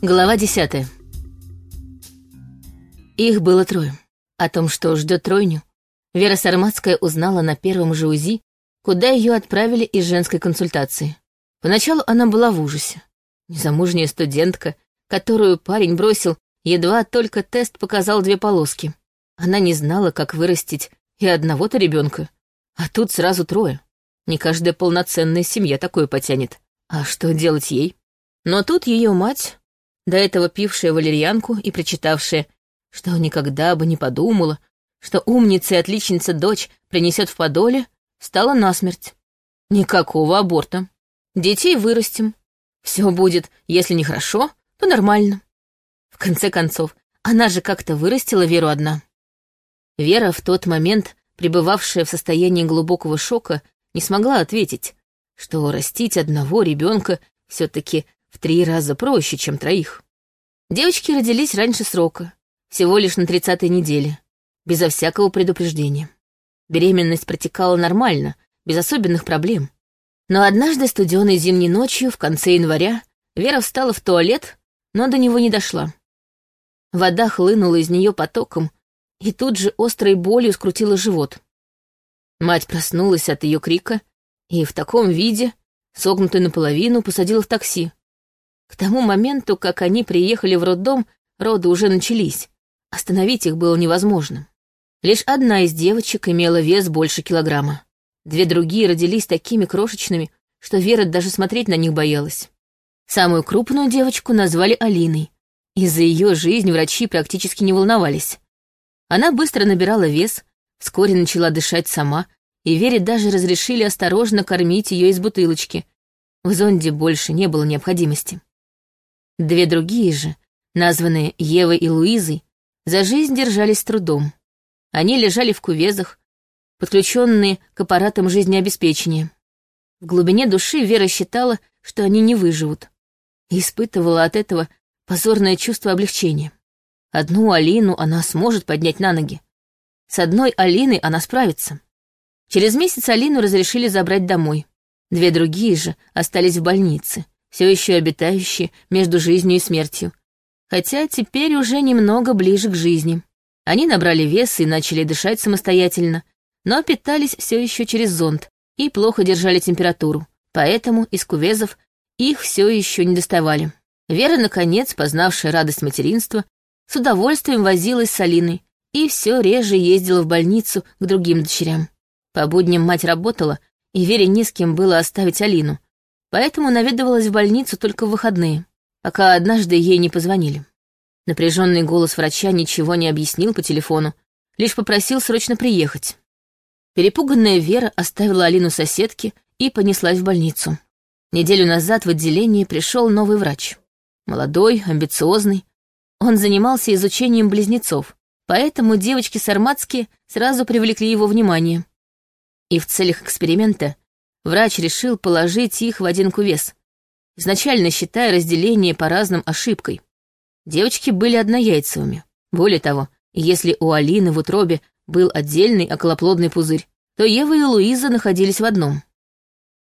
Глава десятая. Их было трое. О том, что ждет тройню, Вера Сарматская узнала на первом же УЗИ, куда ее отправили из женской консультации. Поначалу она была в ужасе. Незамужняя студентка, которую парень бросил, едва только тест показал две полоски. Она не знала, как вырастить и одного-то ребенка, а тут сразу трое. Не каждая полноценная семья такое потянет. А что делать ей? Но тут ее мать, до этого пившая валерьянку и прочитавшая, что никогда бы не подумала, что умница и отличница дочь принесет в подоле, стала насмерть. Никакого аборта. Детей вырастим. Все будет, если не хорошо, то нормально. В конце концов, она же как-то вырастила Веру одна. Вера, в тот момент пребывавшая в состоянии глубокого шока, не смогла ответить, что растить одного ребенка все-таки три раза проще, чем троих. Девочки родились раньше срока, всего лишь на тридцатой неделе, безо всякого предупреждения. Беременность протекала нормально, без особенных проблем. Но однажды студеной зимней ночью, в конце января, Вера встала в туалет, но до него не дошла. Вода хлынула из нее потоком, и тут же острой болью скрутила живот. Мать проснулась от ее крика и в таком виде, согнутой наполовину, посадила в такси. К тому моменту, как они приехали в роддом, роды уже начались. Остановить их было невозможно. Лишь одна из девочек имела вес больше килограмма. Две другие родились такими крошечными, что Вера даже смотреть на них боялась. Самую крупную девочку назвали Алиной. И за ее жизнь врачи практически не волновались. Она быстро набирала вес, вскоре начала дышать сама, и Вере даже разрешили осторожно кормить ее из бутылочки. В зонде больше не было необходимости. Две другие же, названные Евой и Луизой, за жизнь держались трудом. Они лежали в кувезах, подключенные к аппаратам жизнеобеспечения. В глубине души Вера считала, что они не выживут, и испытывала от этого позорное чувство облегчения. Одну Алину она сможет поднять на ноги. С одной Алиной она справится. Через месяц Алину разрешили забрать домой. Две другие же остались в больнице, все еще обитающие между жизнью и смертью. Хотя теперь уже немного ближе к жизни. Они набрали вес и начали дышать самостоятельно, но питались все еще через зонд и плохо держали температуру, поэтому из кувезов их все еще не доставали. Вера, наконец, познавшая радость материнства, с удовольствием возилась с Алиной и все реже ездила в больницу к другим дочерям. По будням мать работала, и Вере не с кем было оставить Алину, поэтому наведывалась в больницу только в выходные, пока однажды ей не позвонили. Напряженный голос врача ничего не объяснил по телефону, лишь попросил срочно приехать. Перепуганная Вера оставила Алину соседке и понеслась в больницу. Неделю назад в отделение пришел новый врач. Молодой, амбициозный. Он занимался изучением близнецов, поэтому девочки Сарматские сразу привлекли его внимание. И в целях эксперимента врач решил положить их в один кувес, изначально считая разделение по разным ошибкой. Девочки были однояйцевыми. Более того, если у Алины в утробе был отдельный околоплодный пузырь, то Ева и Луиза находились в одном.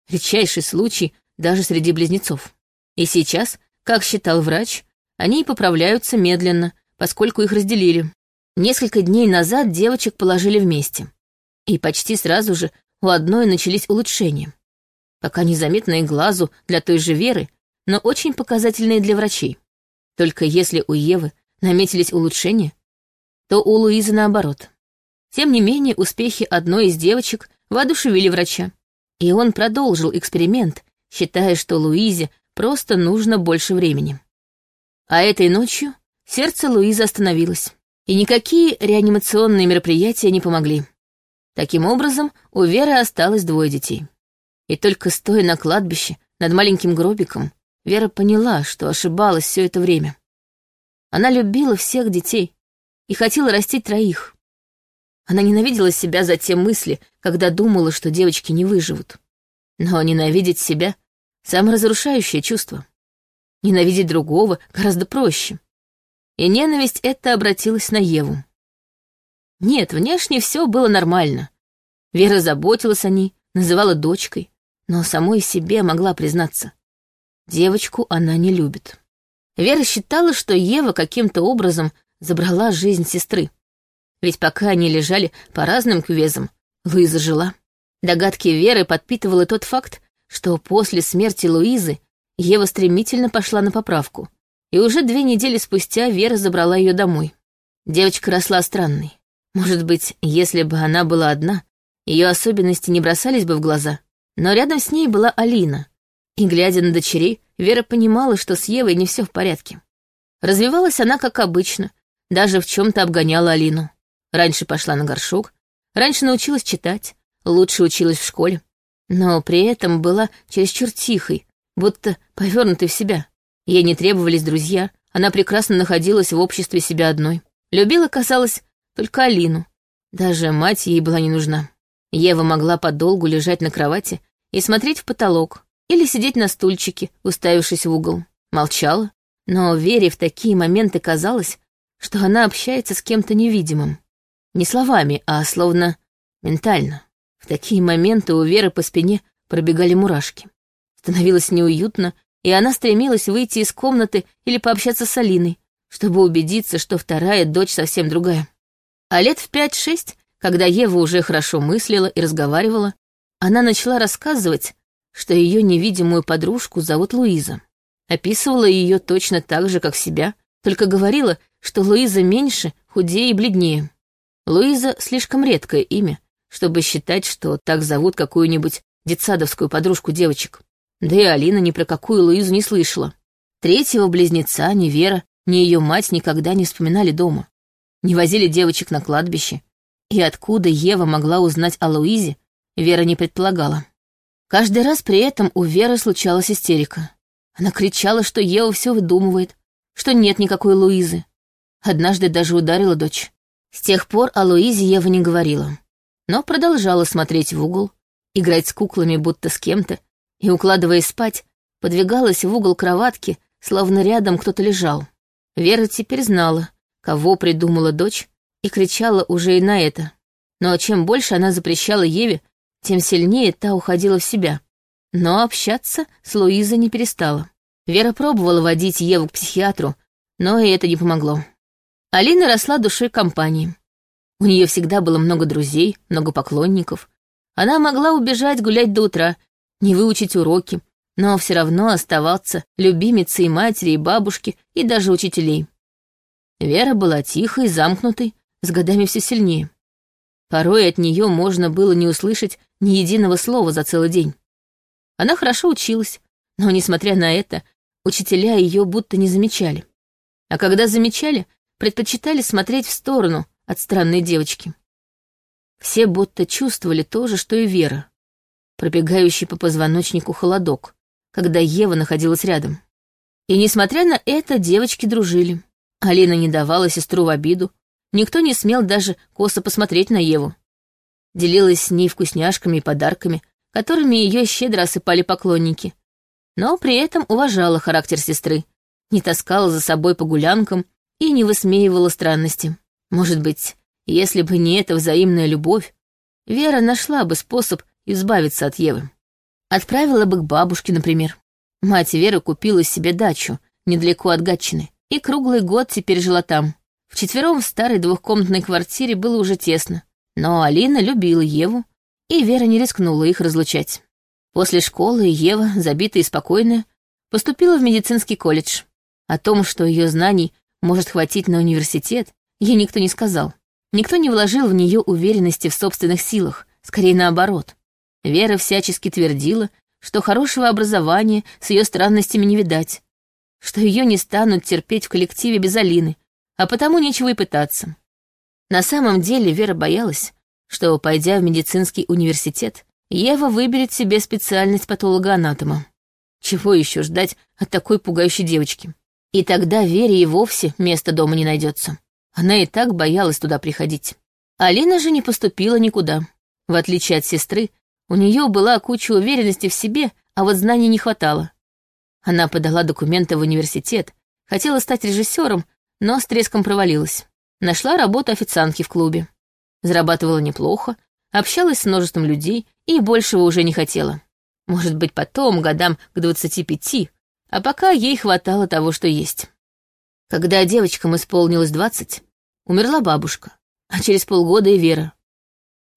Редчайший случай даже среди близнецов. И сейчас, как считал врач, они поправляются медленно, поскольку их разделили. Несколько дней назад девочек положили вместе. И почти сразу же у одной начались улучшения. Пока незаметные глазу для той же Веры, но очень показательные для врачей. Только если у Евы наметились улучшения, то у Луизы наоборот. Тем не менее, успехи одной из девочек воодушевили врача. И он продолжил эксперимент, считая, что Луизе просто нужно больше времени. А этой ночью сердце Луизы остановилось, и никакие реанимационные мероприятия не помогли. Таким образом, у Веры осталось двое детей. И только стоя на кладбище над маленьким гробиком, Вера поняла, что ошибалась все это время. Она любила всех детей и хотела растить троих. Она ненавидела себя за те мысли, когда думала, что девочки не выживут. Но ненавидеть себя — саморазрушающее чувство. Ненавидеть другого гораздо проще. И ненависть эта обратилась на Еву. Нет, внешне все было нормально. Вера заботилась о ней, называла дочкой, но самой себе могла признаться. Девочку она не любит. Вера считала, что Ева каким-то образом забрала жизнь сестры. Ведь пока они лежали по разным кювезам, Луиза жила. Догадки Веры подпитывал и тот факт, что после смерти Луизы Ева стремительно пошла на поправку, и уже две недели спустя Вера забрала ее домой. Девочка росла странной. Может быть, если бы она была одна, ее особенности не бросались бы в глаза. Но рядом с ней была Алина, и, глядя на дочерей, Вера понимала, что с Евой не все в порядке. Развивалась она как обычно, даже в чем-то обгоняла Алину. Раньше пошла на горшок, раньше научилась читать, лучше училась в школе, но при этом была чересчур тихой, будто повернутой в себя. Ей не требовались друзья, она прекрасно находилась в обществе себя одной. Любила, казалось, только Алину. Даже мать ей была не нужна. Ева могла подолгу лежать на кровати и смотреть в потолок, или сидеть на стульчике, уставившись в угол. Молчала, но Вере в такие моменты казалось, что она общается с кем-то невидимым. Не словами, а словно ментально. В такие моменты у Веры по спине пробегали мурашки. Становилось неуютно, и она стремилась выйти из комнаты или пообщаться с Алиной, чтобы убедиться, что вторая дочь совсем другая. А лет в пять-шесть, когда Ева уже хорошо мыслила и разговаривала, она начала рассказывать, что ее невидимую подружку зовут Луиза. Описывала ее точно так же, как себя, только говорила, что Луиза меньше, худее и бледнее. Луиза — слишком редкое имя, чтобы считать, что так зовут какую-нибудь детсадовскую подружку девочек. Да и Алина ни про какую Луизу не слышала. Третьего близнеца ни Вера, ни ее мать никогда не вспоминали дома. Не возили девочек на кладбище. И откуда Ева могла узнать о Луизе, Вера не предполагала. Каждый раз при этом у Веры случалась истерика. Она кричала, что Ева все выдумывает, что нет никакой Луизы. Однажды даже ударила дочь. С тех пор о Луизе Ева не говорила но продолжала смотреть в угол, играть с куклами будто с кем-то, и, укладываясь спать, подвигалась в угол кроватки, словно рядом кто-то лежал. Вера теперь знала, кого придумала дочь, и кричала уже и на это. Но чем больше она запрещала Еве, тем сильнее та уходила в себя. Но общаться с Луизой не перестала. Вера пробовала водить Еву к психиатру, но и это не помогло. Алина росла душой компании. У нее всегда было много друзей, много поклонников. Она могла убежать гулять до утра, не выучить уроки, но все равно оставаться любимицей матери и бабушки, и даже учителей. Вера была тихой, замкнутой, с годами все сильнее. Порой от нее можно было не услышать ни единого слова за целый день. Она хорошо училась, но, несмотря на это, учителя ее будто не замечали. А когда замечали, предпочитали смотреть в сторону, от странной девочки. Все будто чувствовали то же, что и Вера, пробегающий по позвоночнику холодок, когда Ева находилась рядом. И несмотря на это, девочки дружили. Алина не давала сестру в обиду, никто не смел даже косо посмотреть на Еву. Делилась с ней вкусняшками и подарками, которыми ее щедро осыпали поклонники, но при этом уважала характер сестры, не таскала за собой по гулянкам и не высмеивала странности. Может быть, если бы не эта взаимная любовь, Вера нашла бы способ избавиться от Евы. Отправила бы к бабушке, например. Мать Веры купила себе дачу недалеко от Гатчины, и круглый год теперь жила там. Вчетвером в старой двухкомнатной квартире было уже тесно. Но Алина любила Еву, и Вера не рискнула их разлучать. После школы Ева, забитая и спокойная, поступила в медицинский колледж. О том, что ее знаний может хватить на университет, Ей никто не сказал. Никто не вложил в нее уверенности в собственных силах, скорее наоборот. Вера всячески твердила, что хорошего образования с ее странностями не видать, что ее не станут терпеть в коллективе без Алины, а потому нечего и пытаться. На самом деле Вера боялась, что, пойдя в медицинский университет, Ева выберет себе специальность патолога-анатома. Чего еще ждать от такой пугающей девочки? И тогда Вере и вовсе места дома не найдется. Она и так боялась туда приходить. Алина же не поступила никуда. В отличие от сестры, у нее была куча уверенности в себе, а вот знаний не хватало. Она подала документы в университет, хотела стать режиссером, но с треском провалилась. Нашла работу официантки в клубе. Зарабатывала неплохо, общалась с множеством людей и большего уже не хотела. Может быть, потом, годам к 25, А пока ей хватало того, что есть. Когда девочкам исполнилось двадцать, умерла бабушка, а через полгода и Вера.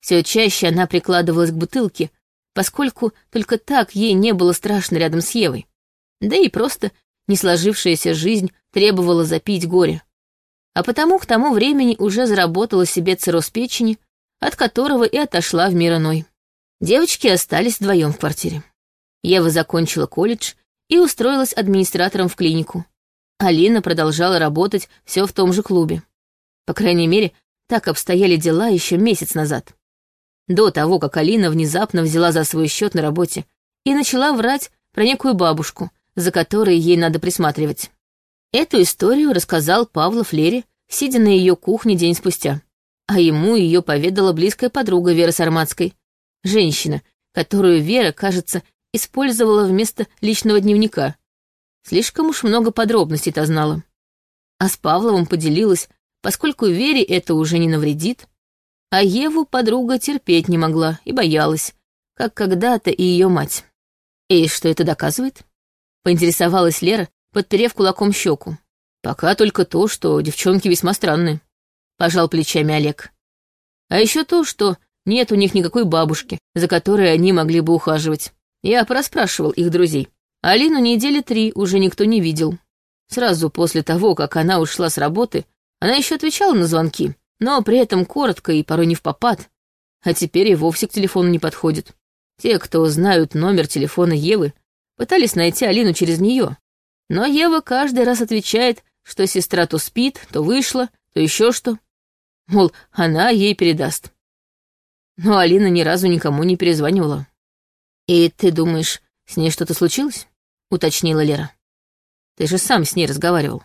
Все чаще она прикладывалась к бутылке, поскольку только так ей не было страшно рядом с Евой. Да и просто несложившаяся жизнь требовала запить горе. А потому к тому времени уже заработала себе цирроз печени, от которого и отошла в мир иной. Девочки остались вдвоем в квартире. Ева закончила колледж и устроилась администратором в клинику. Алина продолжала работать все в том же клубе. По крайней мере, так обстояли дела еще месяц назад. До того, как Алина внезапно взяла за свой счет на работе и начала врать про некую бабушку, за которой ей надо присматривать. Эту историю рассказал Павлов Лере, сидя на ее кухне день спустя. А ему ее поведала близкая подруга Веры Сарматской, женщина, которую Вера, кажется, использовала вместо личного дневника. Слишком уж много подробностей-то знала. А с Павловым поделилась, поскольку Вере это уже не навредит, а Еву подруга терпеть не могла и боялась, как когда-то и ее мать. И что это доказывает? Поинтересовалась Лера, подперев кулаком щеку. Пока только то, что девчонки весьма странные. Пожал плечами Олег. А еще то, что нет у них никакой бабушки, за которой они могли бы ухаживать. Я проспрашивал их друзей. Алину недели три уже никто не видел. Сразу после того, как она ушла с работы, она еще отвечала на звонки, но при этом коротко и порой не в попад. А теперь и вовсе к телефону не подходит. Те, кто знают номер телефона Евы, пытались найти Алину через нее. Но Ева каждый раз отвечает, что сестра то спит, то вышла, то еще что. Мол, она ей передаст. Но Алина ни разу никому не перезванивала. «И ты думаешь, с ней что-то случилось?» — уточнила Лера. «Ты же сам с ней разговаривал».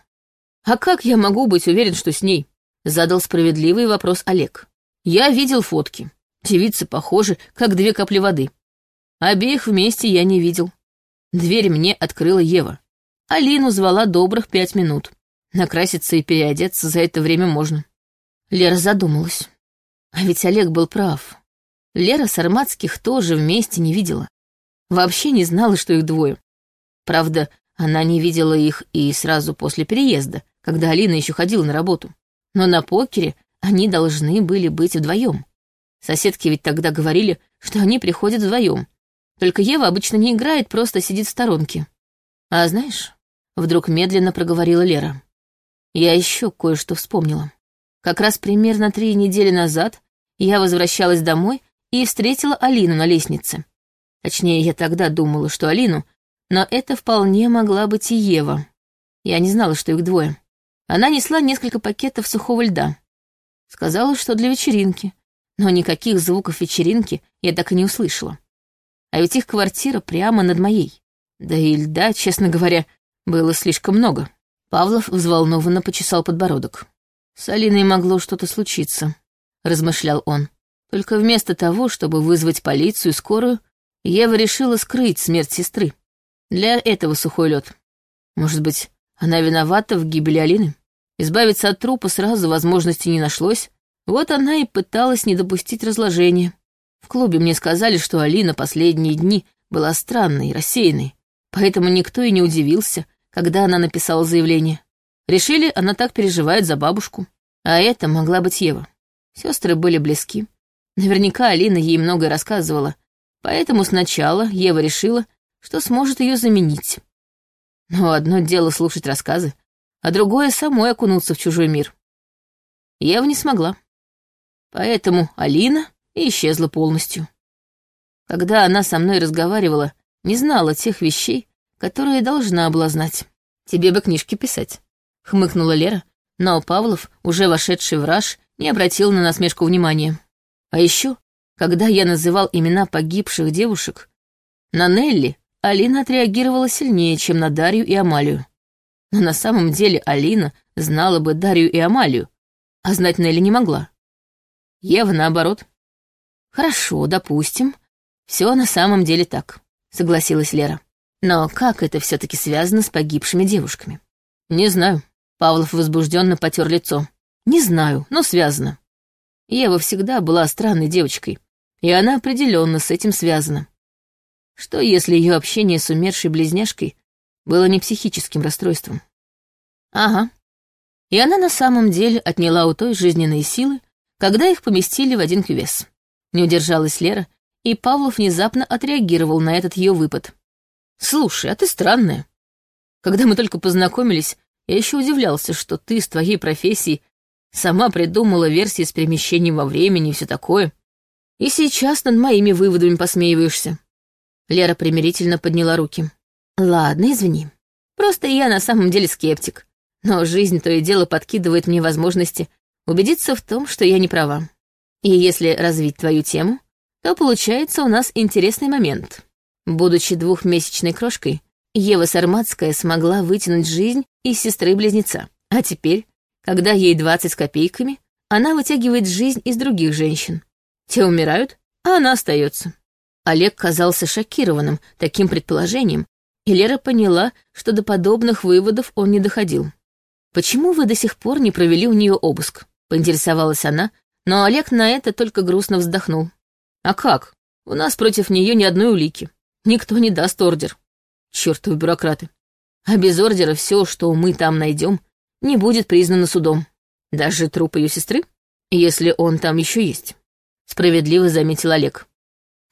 «А как я могу быть уверен, что с ней?» — задал справедливый вопрос Олег. «Я видел фотки. Девицы похожи, как две капли воды. Обеих вместе я не видел. Дверь мне открыла Ева. Алину звала добрых пять минут. Накраситься и переодеться за это время можно». Лера задумалась. А ведь Олег был прав. Лера Сарматских тоже вместе не видела. Вообще не знала, что их двое. Правда, она не видела их и сразу после переезда, когда Алина еще ходила на работу. Но на покере они должны были быть вдвоем. Соседки ведь тогда говорили, что они приходят вдвоем. Только Ева обычно не играет, просто сидит в сторонке. А знаешь, вдруг медленно проговорила Лера. Я еще кое-что вспомнила. Как раз примерно три недели назад я возвращалась домой и встретила Алину на лестнице. Точнее, я тогда думала, что Алину, но это вполне могла быть и Ева. Я не знала, что их двое. Она несла несколько пакетов сухого льда. Сказала, что для вечеринки, но никаких звуков вечеринки я так и не услышала. А ведь их квартира прямо над моей. Да и льда, честно говоря, было слишком много. Павлов взволнованно почесал подбородок. С Алиной могло что-то случиться, размышлял он. Только вместо того, чтобы вызвать полицию и скорую, Ева решила скрыть смерть сестры. Для этого сухой лед. Может быть, она виновата в гибели Алины? Избавиться от трупа сразу возможности не нашлось. Вот она и пыталась не допустить разложения. В клубе мне сказали, что Алина последние дни была странной, рассеянной. Поэтому никто и не удивился, когда она написала заявление. Решили, она так переживает за бабушку. А это могла быть Ева. Сестры были близки. Наверняка Алина ей многое рассказывала, поэтому сначала Ева решила, что сможет ее заменить. Но одно дело слушать рассказы, а другое — самой окунуться в чужой мир. Ева не смогла. Поэтому Алина исчезла полностью. Когда она со мной разговаривала, не знала тех вещей, которые должна была знать. Тебе бы книжки писать, — хмыкнула Лера, но Павлов, уже вошедший в раж, не обратил на насмешку внимания. А еще, когда я называл имена погибших девушек, на Нелли Алина отреагировала сильнее, чем на Дарью и Амалию. Но на самом деле Алина знала бы Дарью и Амалию, а знать Нелли не могла. Ева наоборот. «Хорошо, допустим. Все на самом деле так», — согласилась Лера. «Но как это все-таки связано с погибшими девушками?» «Не знаю». Павлов возбужденно потер лицо. «Не знаю, но связано. Ева всегда была странной девочкой, и она определенно с этим связана. Что если ее общение с умершей близняшкой было не психическим расстройством. Ага. И она на самом деле отняла у той жизненные силы, когда их поместили в один кювес. Не удержалась Лера, и Павлов внезапно отреагировал на этот ее выпад. «Слушай, а ты странная. Когда мы только познакомились, я еще удивлялся, что ты с твоей профессией сама придумала версии с перемещением во времени и все такое. И сейчас над моими выводами посмеиваешься». Лера примирительно подняла руки. «Ладно, извини. Просто я на самом деле скептик. Но жизнь то и дело подкидывает мне возможности убедиться в том, что я не права. И если развить твою тему, то получается у нас интересный момент. Будучи двухмесячной крошкой, Ева Сарматская смогла вытянуть жизнь из сестры-близнеца. А теперь, когда ей 20 с копейками, она вытягивает жизнь из других женщин. Те умирают, а она остается. Олег казался шокированным таким предположением, и Лера поняла, что до подобных выводов он не доходил. «Почему вы до сих пор не провели у нее обыск?» — поинтересовалась она, но Олег на это только грустно вздохнул. «А как? У нас против нее ни одной улики. Никто не даст ордер. Чёртовы бюрократы. А без ордера все, что мы там найдем, не будет признано судом. Даже труп ее сестры, если он там еще есть», — справедливо заметил Олег.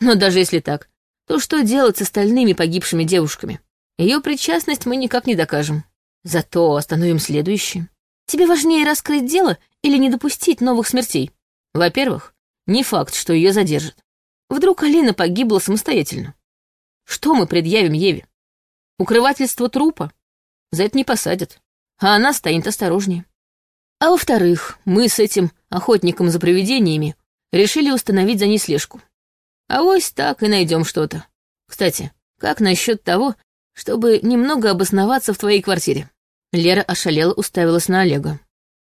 «Но даже если так, то что делать с остальными погибшими девушками? Ее причастность мы никак не докажем. Зато остановим следующее. Тебе важнее раскрыть дело или не допустить новых смертей? Во-первых, не факт, что ее задержат. Вдруг Алина погибла самостоятельно. Что мы предъявим Еве? Укрывательство трупа? За это не посадят. А она станет осторожнее. А во-вторых, мы с этим охотником за привидениями решили установить за ней слежку. А вось так и найдем что-то. Кстати, как насчет того, чтобы немного обосноваться в твоей квартире?» Лера ошалела уставилась на Олега.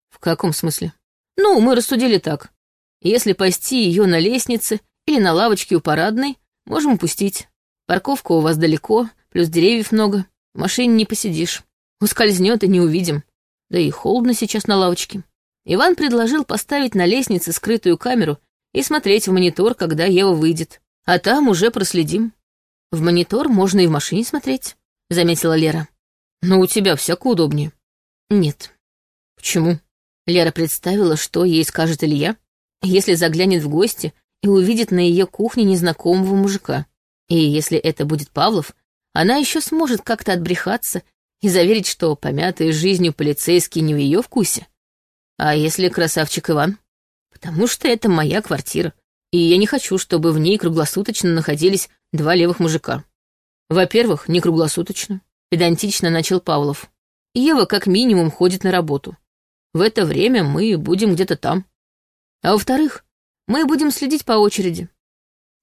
«В каком смысле?» «Ну, мы рассудили так. Если пасти ее на лестнице или на лавочке у парадной, можем пустить. Парковка у вас далеко, плюс деревьев много. В машине не посидишь. Ускользнет и не увидим. Да и холодно сейчас на лавочке». Иван предложил поставить на лестнице скрытую камеру и смотреть в монитор, когда Ева выйдет. А там уже проследим. В монитор можно и в машине смотреть. — заметила Лера. «Но у тебя всяко удобнее». «Нет». «Почему?» Лера представила, что ей скажет Илья, если заглянет в гости и увидит на ее кухне незнакомого мужика. И если это будет Павлов, она еще сможет как-то отбрехаться и заверить, что помятые жизнью полицейские не в ее вкусе. А если красавчик Иван? Потому что это моя квартира, и я не хочу, чтобы в ней круглосуточно находились два левых мужика. Во-первых, не круглосуточно. Педантично начал Павлов. Ева как минимум ходит на работу. В это время мы будем где-то там. А во-вторых, мы будем следить по очереди.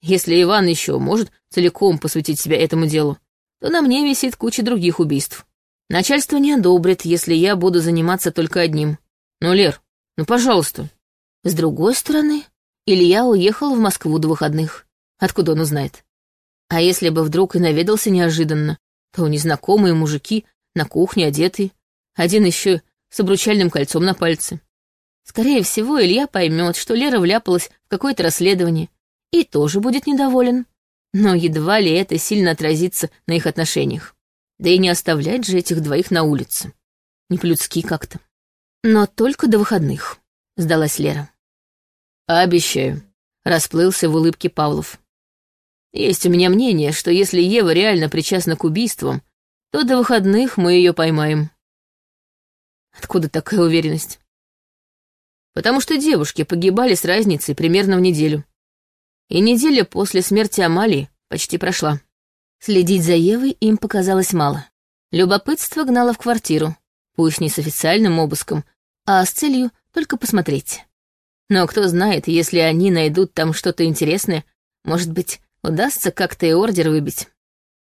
Если Иван еще может целиком посвятить себя этому делу, то на мне висит куча других убийств. Начальство не одобрит, если я буду заниматься только одним. Ну, Лер, ну, пожалуйста. С другой стороны, Илья уехал в Москву до выходных. Откуда он узнает? А если бы вдруг и наведался неожиданно, то незнакомые мужики на кухне одетые, один еще с обручальным кольцом на пальце. Скорее всего, Илья поймет, что Лера вляпалась в какое-то расследование, и тоже будет недоволен. Но едва ли это сильно отразится на их отношениях. Да и не оставлять же этих двоих на улице. Не по-людски как-то. Но только до выходных, сдалась Лера. «Обещаю», — расплылся в улыбке Павлов. Есть у меня мнение, что если Ева реально причастна к убийствам, то до выходных мы ее поймаем. Откуда такая уверенность? Потому что девушки погибали с разницей примерно в неделю. И неделя после смерти Амалии почти прошла. Следить за Евой им показалось мало. Любопытство гнало в квартиру, пусть не с официальным обыском, а с целью только посмотреть. Но кто знает, если они найдут там что-то интересное, может быть, удастся как-то и ордер выбить.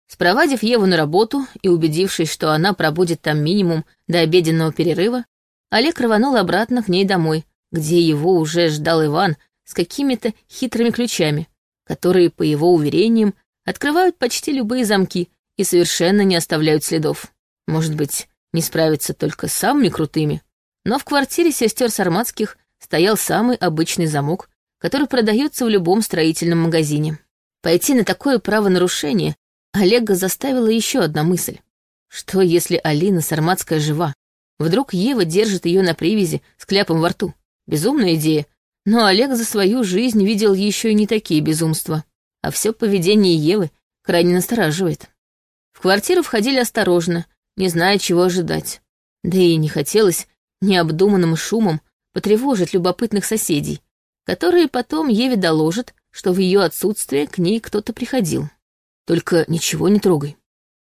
Спровадив Еву на работу и убедившись, что она пробудет там минимум до обеденного перерыва, Олег рванул обратно к ней домой, где его уже ждал Иван с какими-то хитрыми ключами, которые, по его уверениям, открывают почти любые замки и совершенно не оставляют следов. Может быть, не справиться только с самыми крутыми, но в квартире сестер Сарматских стоял самый обычный замок, который продается в любом строительном магазине. Пойти на такое правонарушение Олега заставила еще одна мысль. Что, если Алина Сарматская жива? Вдруг Ева держит ее на привязи с кляпом во рту? Безумная идея. Но Олег за свою жизнь видел еще и не такие безумства. А все поведение Евы крайне настораживает. В квартиру входили осторожно, не зная, чего ожидать. Да и не хотелось необдуманным шумом потревожить любопытных соседей, которые потом Еве доложат, что в ее отсутствие к ней кто-то приходил. Только ничего не трогай.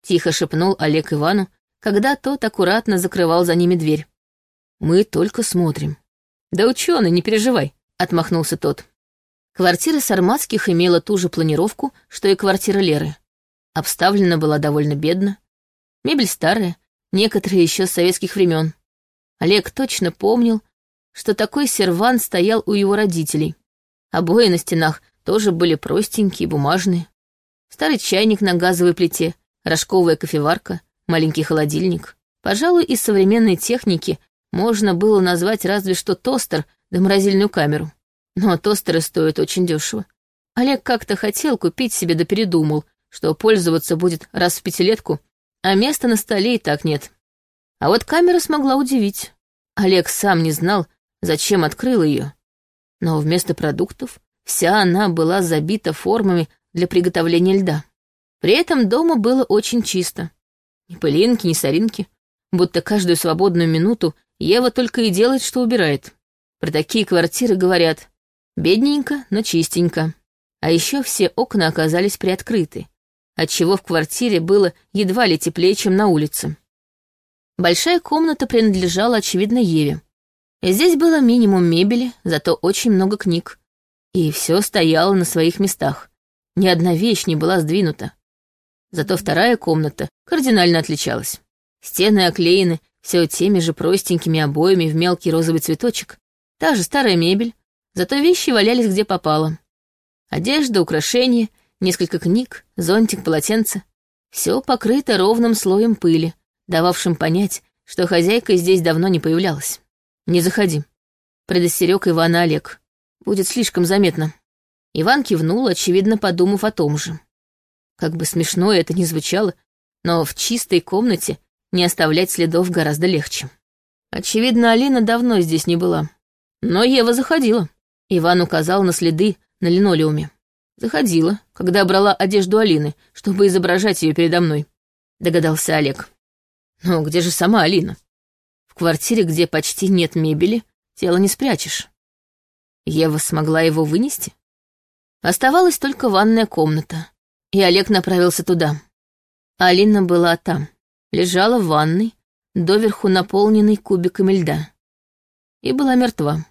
Тихо шепнул Олег Ивану, когда тот аккуратно закрывал за ними дверь. Мы только смотрим. Да ученый, не переживай, отмахнулся тот. Квартира Сарматских имела ту же планировку, что и квартира Леры. Обставлена была довольно бедно. Мебель старая, некоторые еще с советских времен. Олег точно помнил, что такой сервант стоял у его родителей. Обои на стенах тоже были простенькие, бумажные. Старый чайник на газовой плите, рожковая кофеварка, маленький холодильник. Пожалуй, из современной техники можно было назвать разве что тостер да морозильную камеру. Но тостеры стоят очень дешево. Олег как-то хотел купить себе да передумал, что пользоваться будет раз в пятилетку, а места на столе и так нет. А вот камера смогла удивить. Олег сам не знал, зачем открыл ее. Но вместо продуктов вся она была забита формами для приготовления льда. При этом дома было очень чисто. Ни пылинки, ни соринки. Будто каждую свободную минуту Ева только и делает, что убирает. Про такие квартиры говорят «бедненько, но чистенько». А еще все окна оказались приоткрыты, отчего в квартире было едва ли теплее, чем на улице. Большая комната принадлежала, очевидно, Еве. Здесь было минимум мебели, зато очень много книг. И все стояло на своих местах. Ни одна вещь не была сдвинута. Зато вторая комната кардинально отличалась. Стены оклеены все теми же простенькими обоями в мелкий розовый цветочек. Та же старая мебель, зато вещи валялись где попало. Одежда, украшения, несколько книг, зонтик, полотенце. Все покрыто ровным слоем пыли, дававшим понять, что хозяйка здесь давно не появлялась. «Не заходи», — предостерег Ивана Олег. «Будет слишком заметно». Иван кивнул, очевидно, подумав о том же. Как бы смешно это ни звучало, но в чистой комнате не оставлять следов гораздо легче. Очевидно, Алина давно здесь не была. Но Ева заходила. Иван указал на следы на линолеуме. Заходила, когда брала одежду Алины, чтобы изображать ее передо мной. Догадался Олег. Но где же сама Алина? В квартире, где почти нет мебели, тело не спрячешь. Ева смогла его вынести? Оставалась только ванная комната и Олег направился туда. Алина была там, лежала в ванной, доверху наполненной кубиками льда. И была мертва.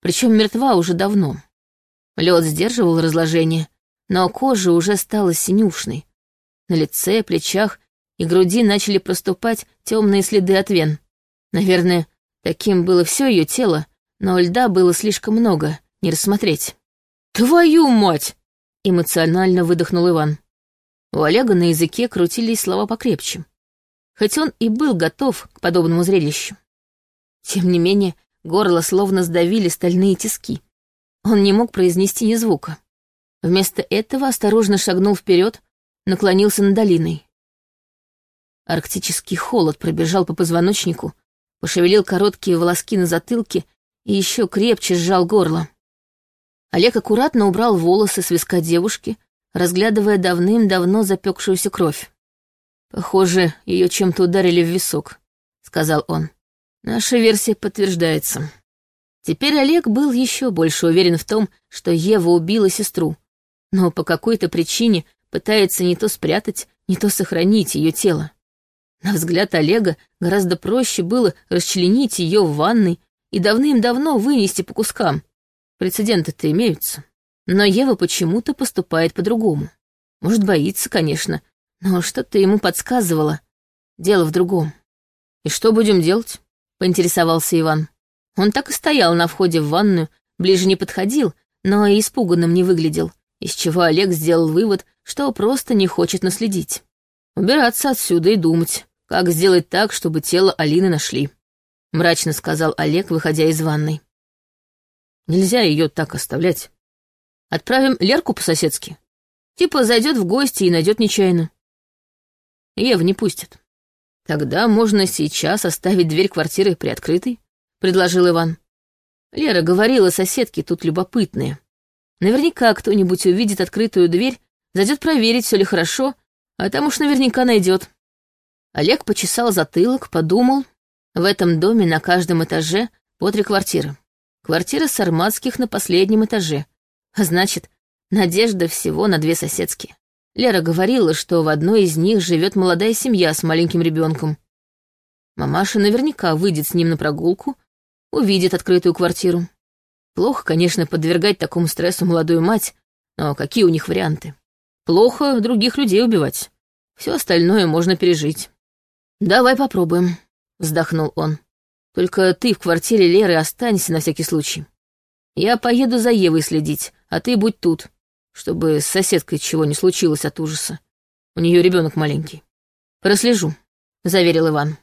Причем мертва уже давно. Лед сдерживал разложение, но кожа уже стала синюшной. На лице, плечах и груди начали проступать темные следы от вен. Наверное, таким было все ее тело, но льда было слишком много, не рассмотреть. «Твою мать!» Эмоционально выдохнул Иван. У Олега на языке крутились слова покрепче. Хоть он и был готов к подобному зрелищу. Тем не менее, горло словно сдавили стальные тиски. Он не мог произнести ни звука. Вместо этого осторожно шагнул вперед, наклонился над долиной. Арктический холод пробежал по позвоночнику, пошевелил короткие волоски на затылке и еще крепче сжал горло. Олег аккуратно убрал волосы с виска девушки, разглядывая давным-давно запекшуюся кровь. «Похоже, ее чем-то ударили в висок», — сказал он. «Наша версия подтверждается». Теперь Олег был еще больше уверен в том, что Ева убила сестру, но по какой-то причине пытается не то спрятать, не то сохранить ее тело. На взгляд Олега гораздо проще было расчленить ее в ванной и давным-давно вынести по кускам, Прецеденты-то имеются. Но Ева почему-то поступает по-другому. Может, боится, конечно, но что-то ему подсказывало. Дело в другом. «И что будем делать?» — поинтересовался Иван. Он так и стоял на входе в ванную, ближе не подходил, но и испуганным не выглядел, из чего Олег сделал вывод, что просто не хочет наследить. «Убираться отсюда и думать, как сделать так, чтобы тело Алины нашли», — мрачно сказал Олег, выходя из ванной. Нельзя ее так оставлять. Отправим Лерку по-соседски. Типа зайдет в гости и найдет нечаянно. Ева не пустит. Тогда можно сейчас оставить дверь квартиры приоткрытой, предложил Иван. Лера говорила, соседки тут любопытные. Наверняка кто-нибудь увидит открытую дверь, зайдет проверить, все ли хорошо, а там уж наверняка найдет. Олег почесал затылок, подумал. В этом доме на каждом этаже по три квартиры. Квартира Сарматских на последнем этаже. Значит, надежда всего на две соседские. Лера говорила, что в одной из них живет молодая семья с маленьким ребенком. Мамаша наверняка выйдет с ним на прогулку, увидит открытую квартиру. Плохо, конечно, подвергать такому стрессу молодую мать, но какие у них варианты? Плохо других людей убивать. Все остальное можно пережить. «Давай попробуем», — вздохнул он. «Только ты в квартире Леры останься на всякий случай. Я поеду за Евой следить, а ты будь тут, чтобы с соседкой чего не случилось от ужаса. У нее ребенок маленький. Прослежу», — заверил Иван.